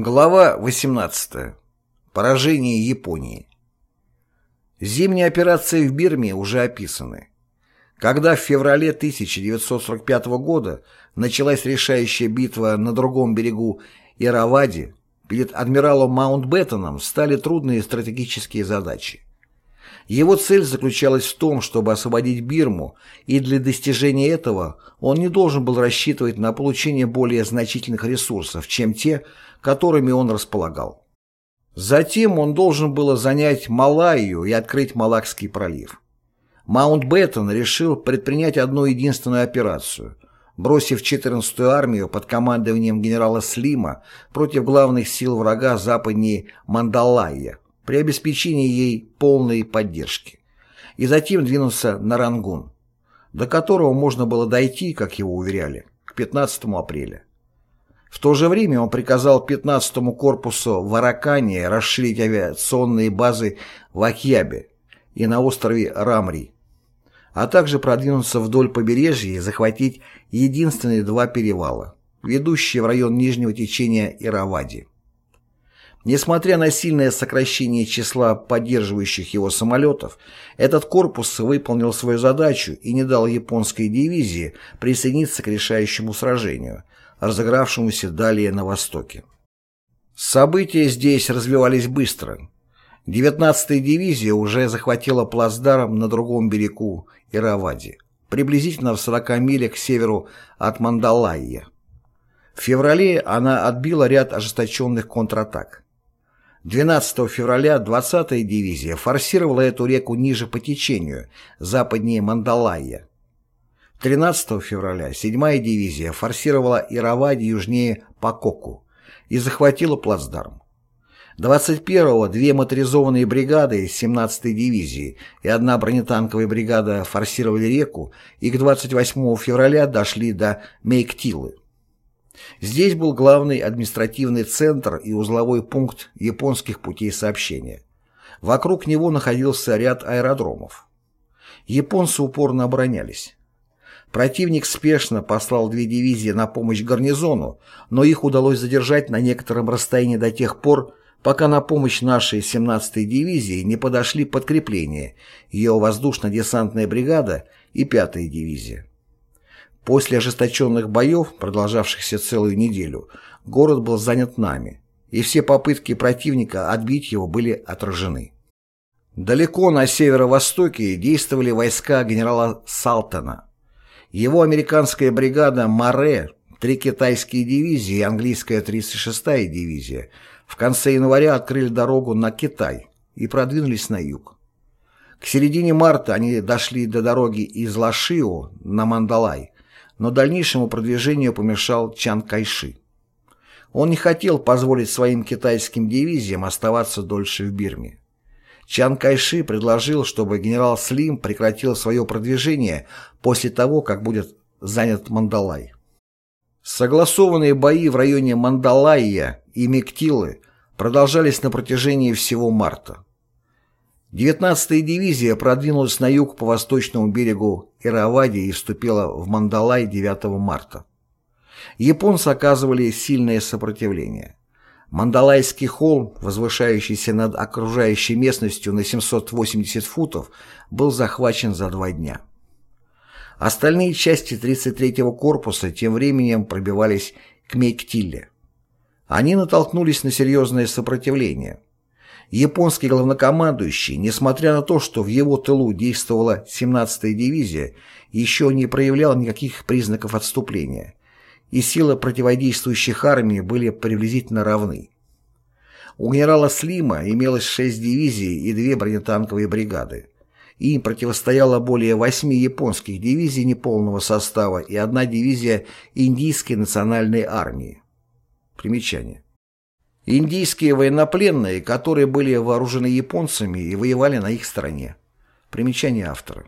Глава 18. Поражение Японии. Зимние операции в Бирме уже описаны. Когда в феврале 1945 года началась решающая битва на другом берегу Иравади, перед адмиралом Маунтбеттоном стали трудные стратегические задачи. Его цель заключалась в том, чтобы освободить Бирму, и для достижения этого он не должен был рассчитывать на получение более значительных ресурсов, чем те, которыми он располагал. Затем он должен был занять Малайю и открыть Малакский пролив. Маунтбеттен решил предпринять одну единственную операцию, бросив 14-ю армию под командованием генерала Слима против главных сил врага западнее Мандалайя при обеспечении ей полной поддержки, и затем двинулся на Рангун, до которого можно было дойти, как его уверяли, к 15 апреля. В то же время он приказал 15-му корпусу в Аракане расширить авиационные базы в Акьябе и на острове Рамри, а также продвинуться вдоль побережья и захватить единственные два перевала, ведущие в район нижнего течения Иравади. Несмотря на сильное сокращение числа поддерживающих его самолетов, этот корпус выполнил свою задачу и не дал японской дивизии присоединиться к решающему сражению, разыгравшемуся далее на востоке. События здесь развивались быстро. 19-я дивизия уже захватила плацдарм на другом берегу Иравади, приблизительно в 40 милях к северу от Мандалайя. В феврале она отбила ряд ожесточенных контратак. 12 февраля 20-я дивизия форсировала эту реку ниже по течению, западнее Мандалайя. 13 февраля 7-я дивизия форсировала Иравади южнее Пококу и захватила плацдарм. 21-го две моторизованные бригады 17-й дивизии и одна бронетанковая бригада форсировали реку и к 28 февраля дошли до Мейктилы. Здесь был главный административный центр и узловой пункт японских путей сообщения. Вокруг него находился ряд аэродромов. Японцы упорно оборонялись. Противник спешно послал две дивизии на помощь гарнизону, но их удалось задержать на некотором расстоянии до тех пор, пока на помощь нашей 17-й дивизии не подошли подкрепления, ее воздушно-десантная бригада и 5-я дивизия. После ожесточенных боев, продолжавшихся целую неделю, город был занят нами, и все попытки противника отбить его были отражены. Далеко на северо-востоке действовали войска генерала Салтона. Его американская бригада «Море», три китайские дивизии и английская 36-я дивизия в конце января открыли дорогу на Китай и продвинулись на юг. К середине марта они дошли до дороги из Лашио на Мандалай, но дальнейшему продвижению помешал Чан Кайши. Он не хотел позволить своим китайским дивизиям оставаться дольше в Бирме. Чан Кайши предложил, чтобы генерал Слим прекратил свое продвижение после того, как будет занят Мандалай. Согласованные бои в районе Мандалайя и Мектилы продолжались на протяжении всего марта. 19-я дивизия продвинулась на юг по восточному берегу Иравади и вступила в Мандалай 9 марта. Японцы оказывали сильное сопротивление. Мандалайский холм, возвышающийся над окружающей местностью на 780 футов, был захвачен за два дня. Остальные части 33-го корпуса тем временем пробивались к Мейктилле. Они натолкнулись на серьезное сопротивление – Японский главнокомандующий, несмотря на то, что в его тылу действовала 17-я дивизия, еще не проявлял никаких признаков отступления, и силы противодействующих армий были приблизительно равны. У генерала Слима имелось шесть дивизий и две бронетанковые бригады. Им противостояло более восьми японских дивизий неполного состава и одна дивизия Индийской национальной армии. Примечание. Индийские военнопленные, которые были вооружены японцами и воевали на их стороне. Примечание автора.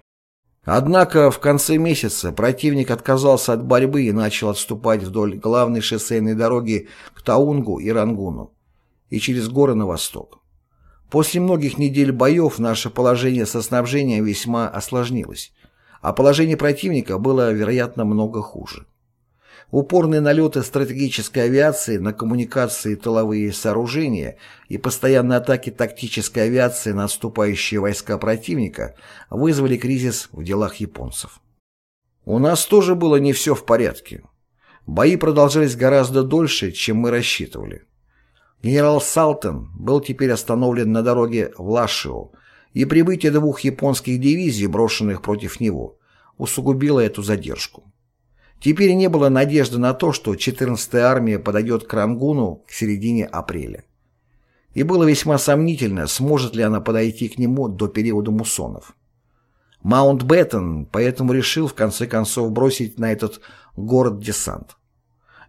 Однако в конце месяца противник отказался от борьбы и начал отступать вдоль главной шоссейной дороги к Таунгу и Рангуну и через горы на восток. После многих недель боев наше положение со снабжением весьма осложнилось, а положение противника было, вероятно, много хуже. Упорные налеты стратегической авиации на коммуникации и тыловые сооружения и постоянные атаки тактической авиации на отступающие войска противника вызвали кризис в делах японцев. У нас тоже было не все в порядке. Бои продолжались гораздо дольше, чем мы рассчитывали. Генерал Салтен был теперь остановлен на дороге в Лашио, и прибытие двух японских дивизий, брошенных против него, усугубило эту задержку. Теперь не было надежды на то, что 14-я армия подойдет к Рангуну к середине апреля. И было весьма сомнительно, сможет ли она подойти к нему до периода муссонов. Маунтбеттен поэтому решил в конце концов бросить на этот город десант.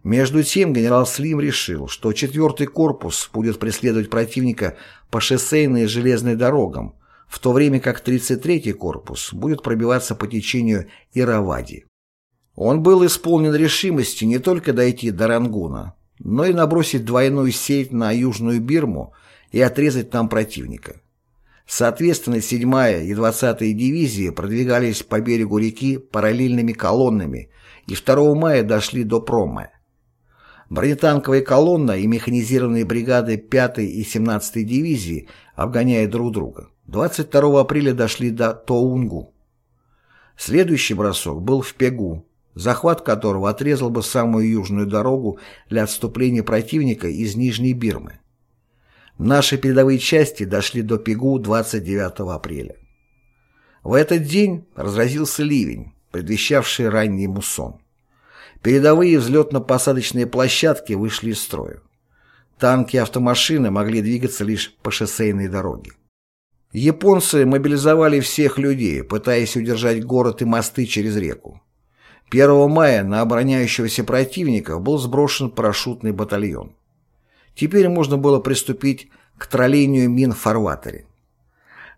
Между тем генерал Слим решил, что 4-й корпус будет преследовать противника по шоссейной и железной дорогам, в то время как 33-й корпус будет пробиваться по течению Иравади. Он был исполнен решимости не только дойти до Рангуна, но и набросить двойную сеть на Южную Бирму и отрезать там противника. Соответственно, 7-я и 20-я дивизии продвигались по берегу реки параллельными колоннами и 2 мая дошли до Прома. Бронетанковая колонна и механизированные бригады 5-й и 17-й дивизии, обгоняя друг друга, 22 апреля дошли до Тоунгу. Следующий бросок был в Пегу, захват которого отрезал бы самую южную дорогу для отступления противника из Нижней Бирмы. Наши передовые части дошли до Пегу 29 апреля. В этот день разразился ливень, предвещавший ранний муссон. Передовые взлетно-посадочные площадки вышли из строя. Танки и автомашины могли двигаться лишь по шоссейной дороге. Японцы мобилизовали всех людей, пытаясь удержать город и мосты через реку. 1 мая на обороняющегося противника был сброшен парашютный батальон. Теперь можно было приступить к троллению мин в фарватере.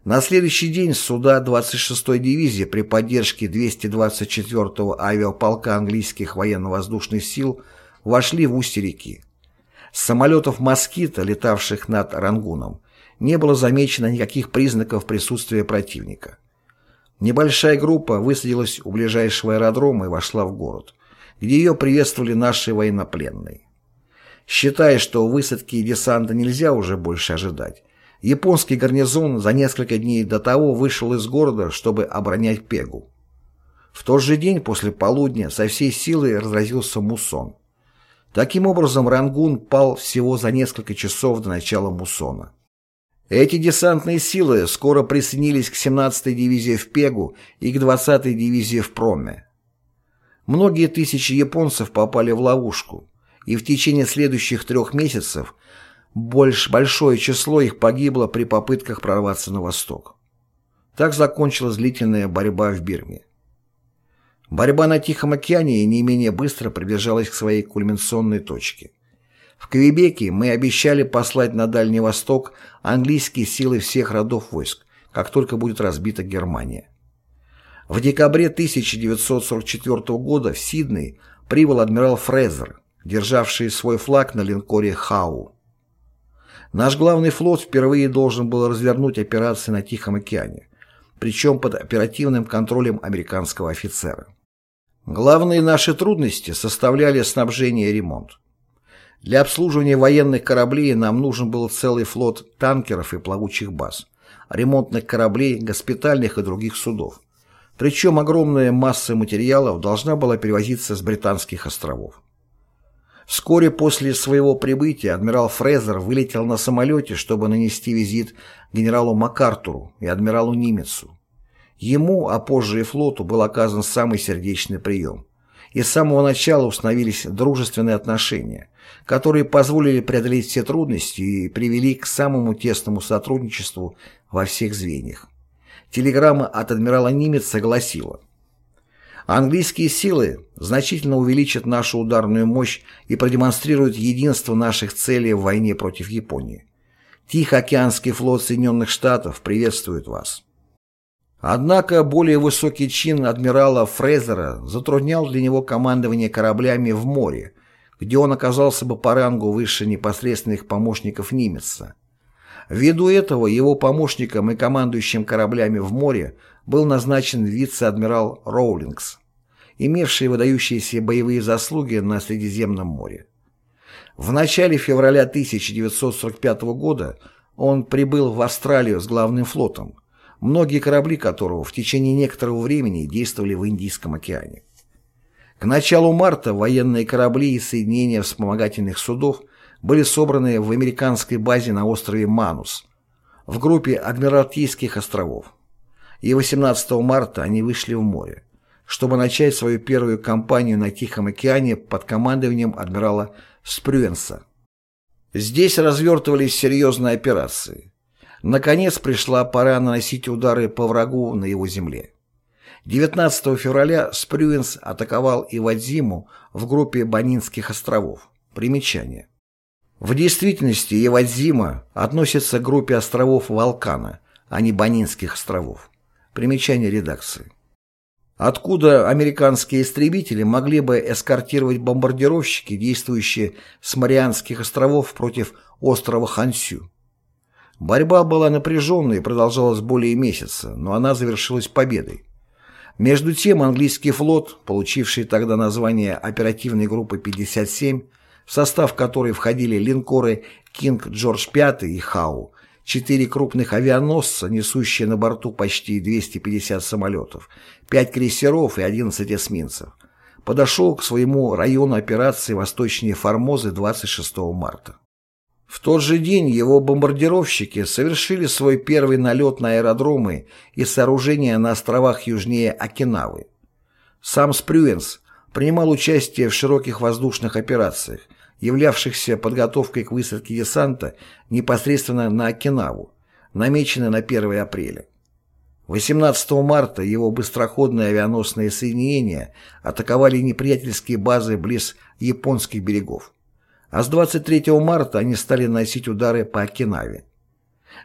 На следующий день суда 26-й дивизии при поддержке 224-го авиаполка английских военно-воздушных сил вошли в устье реки. С самолетов «Москита», летавших над Рангуном, не было замечено никаких признаков присутствия противника. Небольшая группа высадилась у ближайшего аэродрома и вошла в город, где ее приветствовали наши военнопленные. Считая, что высадки и десанта нельзя уже больше ожидать, японский гарнизон за несколько дней до того вышел из города, чтобы оборонять Пегу. В тот же день после полудня со всей силы разразился муссон. Таким образом, Рангун пал всего за несколько часов до начала муссона. Эти десантные силы скоро присоединились к 17-й дивизии в Пегу и к 20-й дивизии в Проме. Многие тысячи японцев попали в ловушку, и в течение следующих трех месяцев больш, большое число их погибло при попытках прорваться на восток. Так закончилась длительная борьба в Бирме. Борьба на Тихом океане не менее быстро приближалась к своей кульминационной точке – в Квебеке мы обещали послать на Дальний Восток английские силы всех родов войск, как только будет разбита Германия. В декабре 1944 года в Сидней прибыл адмирал Фрезер, державший свой флаг на линкоре «Хау». Наш главный флот впервые должен был развернуть операции на Тихом океане, причем под оперативным контролем американского офицера. Главные наши трудности составляли снабжение и ремонт. Для обслуживания военных кораблей нам нужен был целый флот танкеров и плавучих баз, ремонтных кораблей, госпитальных и других судов. Причем огромная масса материалов должна была перевозиться с британских островов. Вскоре после своего прибытия адмирал Фрезер вылетел на самолете, чтобы нанести визит генералу МакАртуру и адмиралу Нимецу. Ему, а позже и флоту, был оказан самый сердечный прием. И с самого начала установились дружественные отношения, которые позволили преодолеть все трудности и привели к самому тесному сотрудничеству во всех звеньях. Телеграмма от адмирала Нимец гласила «Английские силы значительно увеличат нашу ударную мощь и продемонстрируют единство наших целей в войне против Японии. Тихоокеанский флот Соединенных Штатов приветствует вас». Однако более высокий чин адмирала Фрезера затруднял для него командование кораблями в море, где он оказался бы по рангу выше непосредственных помощников Нимеца. Ввиду этого его помощником и командующим кораблями в море был назначен вице-адмирал Роулингс. имевший выдающиеся боевые заслуги на Средиземном море. В начале февраля 1945 года он прибыл в Австралию с главным флотом, многие корабли которого в течение некоторого времени действовали в Индийском океане. К началу марта военные корабли и соединения вспомогательных судов были собраны в американской базе на острове Манус, в группе Адмиралтейских островов. И 18 марта они вышли в море, чтобы начать свою первую кампанию на Тихом океане под командованием адмирала Спрюенса. Здесь развертывались серьезные операции. Наконец пришла пора наносить удары по врагу на его земле. 19 февраля Спрюенс атаковал Ивадзиму в группе Банинских островов. Примечание. В действительности Ивадзима относится к группе островов Волкана, а не Банинских островов. Примечание редакции. Откуда американские истребители могли бы эскортировать бомбардировщики, действующие с Марианских островов против острова Хансю? Борьба была напряженной и продолжалась более месяца, но она завершилась победой. Между тем английский флот, получивший тогда название оперативной группы 57, в состав которой входили линкоры «Кинг Джордж V» и «Хау», четыре крупных авианосца, несущие на борту почти 250 самолетов, пять крейсеров и 11 эсминцев, подошел к своему району операции восточнее Формозы 26 марта. В тот же день его бомбардировщики совершили свой первый налет на аэродромы и сооружения на островах южнее Окинавы. Сам Спрюенс принимал участие в широких воздушных операциях, являвшихся подготовкой к высадке десанта непосредственно на Окинаву, намеченной на 1 апреля. 18 марта его быстроходные авианосные соединения атаковали неприятельские базы близ японских берегов а с 23 марта они стали наносить удары по Окинаве.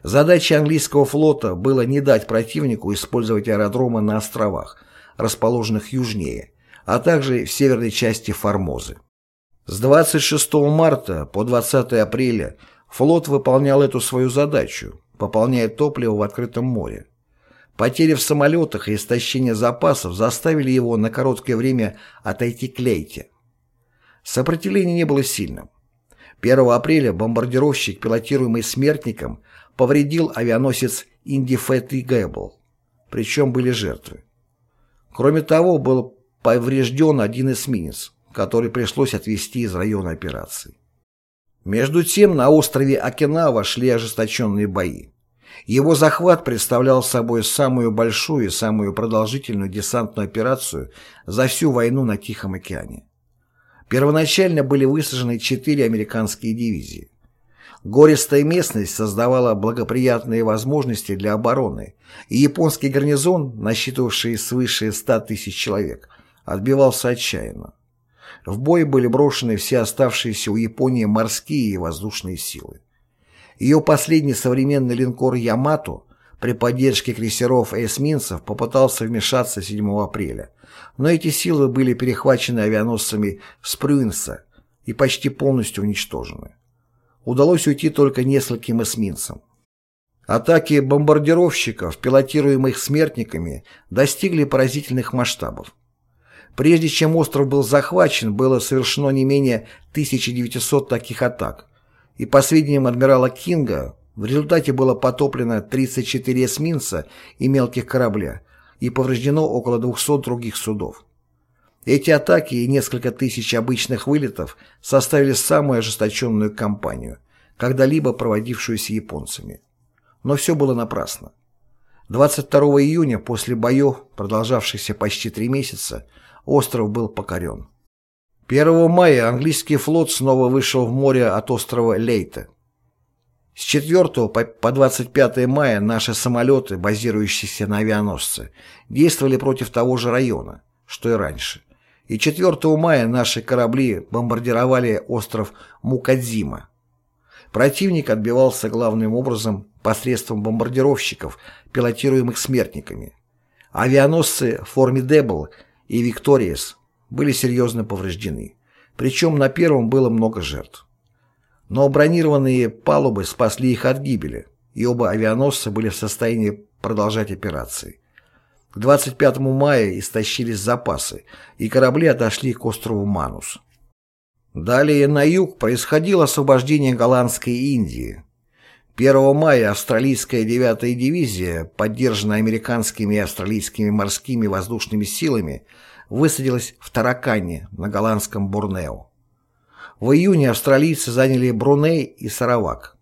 Задачей английского флота было не дать противнику использовать аэродромы на островах, расположенных южнее, а также в северной части Формозы. С 26 марта по 20 апреля флот выполнял эту свою задачу, пополняя топливо в открытом море. Потери в самолетах и истощение запасов заставили его на короткое время отойти к Лейте. Сопротивление не было сильным. 1 апреля бомбардировщик, пилотируемый смертником, повредил авианосец Индифет и Гэббл, причем были жертвы. Кроме того, был поврежден один эсминец, который пришлось отвезти из района операции. Между тем на острове Окинава шли ожесточенные бои. Его захват представлял собой самую большую и самую продолжительную десантную операцию за всю войну на Тихом океане. Первоначально были высажены четыре американские дивизии. Гористая местность создавала благоприятные возможности для обороны, и японский гарнизон, насчитывавший свыше 100 тысяч человек, отбивался отчаянно. В бой были брошены все оставшиеся у Японии морские и воздушные силы. Ее последний современный линкор «Ямато» при поддержке крейсеров и эсминцев попытался вмешаться 7 апреля, но эти силы были перехвачены авианосцами Спрюинса и почти полностью уничтожены. Удалось уйти только нескольким эсминцам. Атаки бомбардировщиков, пилотируемых смертниками, достигли поразительных масштабов. Прежде чем остров был захвачен, было совершено не менее 1900 таких атак, и по сведениям адмирала Кинга, в результате было потоплено 34 эсминца и мелких корабля и повреждено около 200 других судов. Эти атаки и несколько тысяч обычных вылетов составили самую ожесточенную кампанию, когда-либо проводившуюся японцами. Но все было напрасно. 22 июня после боев, продолжавшихся почти три месяца, остров был покорен. 1 мая английский флот снова вышел в море от острова Лейта. С 4 по 25 мая наши самолеты, базирующиеся на авианосце, действовали против того же района, что и раньше. И 4 мая наши корабли бомбардировали остров Мукадзима. Противник отбивался главным образом посредством бомбардировщиков, пилотируемых смертниками. Авианосцы «Формидебл» и «Викториес» были серьезно повреждены. Причем на первом было много жертв. Но бронированные палубы спасли их от гибели, и оба авианосца были в состоянии продолжать операции. К 25 мая истощились запасы, и корабли отошли к острову Манус. Далее на юг происходило освобождение Голландской Индии. 1 мая австралийская 9-я дивизия, поддержанная американскими и австралийскими морскими воздушными силами, высадилась в Таракане на голландском Борнео. В июне австралийцы заняли Бруней и Саравак.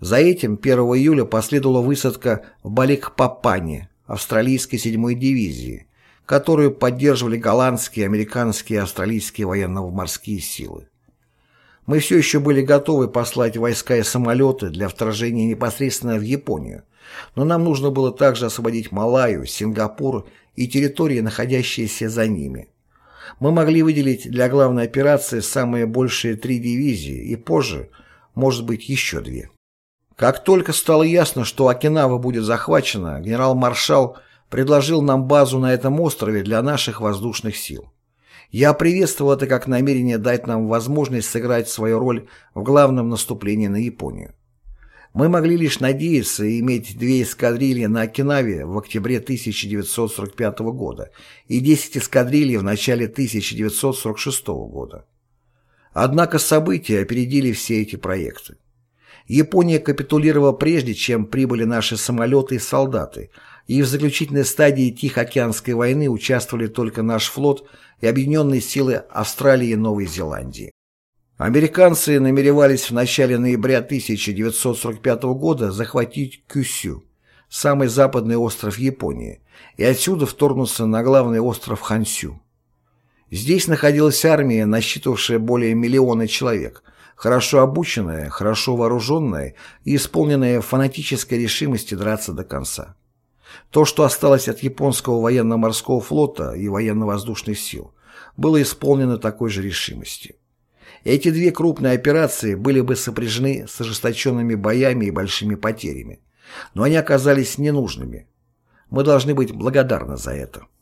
За этим 1 июля последовала высадка в Баликпапане австралийской 7-й дивизии, которую поддерживали голландские, американские и австралийские военно-морские силы. Мы все еще были готовы послать войска и самолеты для вторжения непосредственно в Японию, но нам нужно было также освободить Малайю, Сингапур и территории, находящиеся за ними. Мы могли выделить для главной операции самые большие три дивизии и позже, может быть, еще две. Как только стало ясно, что Окинава будет захвачена, генерал-маршал предложил нам базу на этом острове для наших воздушных сил. Я приветствовал это как намерение дать нам возможность сыграть свою роль в главном наступлении на Японию. Мы могли лишь надеяться иметь две эскадрильи на Окинаве в октябре 1945 года и 10 эскадрилий в начале 1946 года. Однако события опередили все эти проекты. Япония капитулировала прежде, чем прибыли наши самолеты и солдаты, и в заключительной стадии Тихоокеанской войны участвовали только наш флот и объединенные силы Австралии и Новой Зеландии. Американцы намеревались в начале ноября 1945 года захватить Кюсю, самый западный остров Японии, и отсюда вторгнуться на главный остров Хансю. Здесь находилась армия, насчитывавшая более миллиона человек – хорошо обученная, хорошо вооруженная и исполненная фанатической решимости драться до конца. То, что осталось от японского военно-морского флота и военно-воздушных сил, было исполнено такой же решимостью. Эти две крупные операции были бы сопряжены с ожесточенными боями и большими потерями, но они оказались ненужными. Мы должны быть благодарны за это.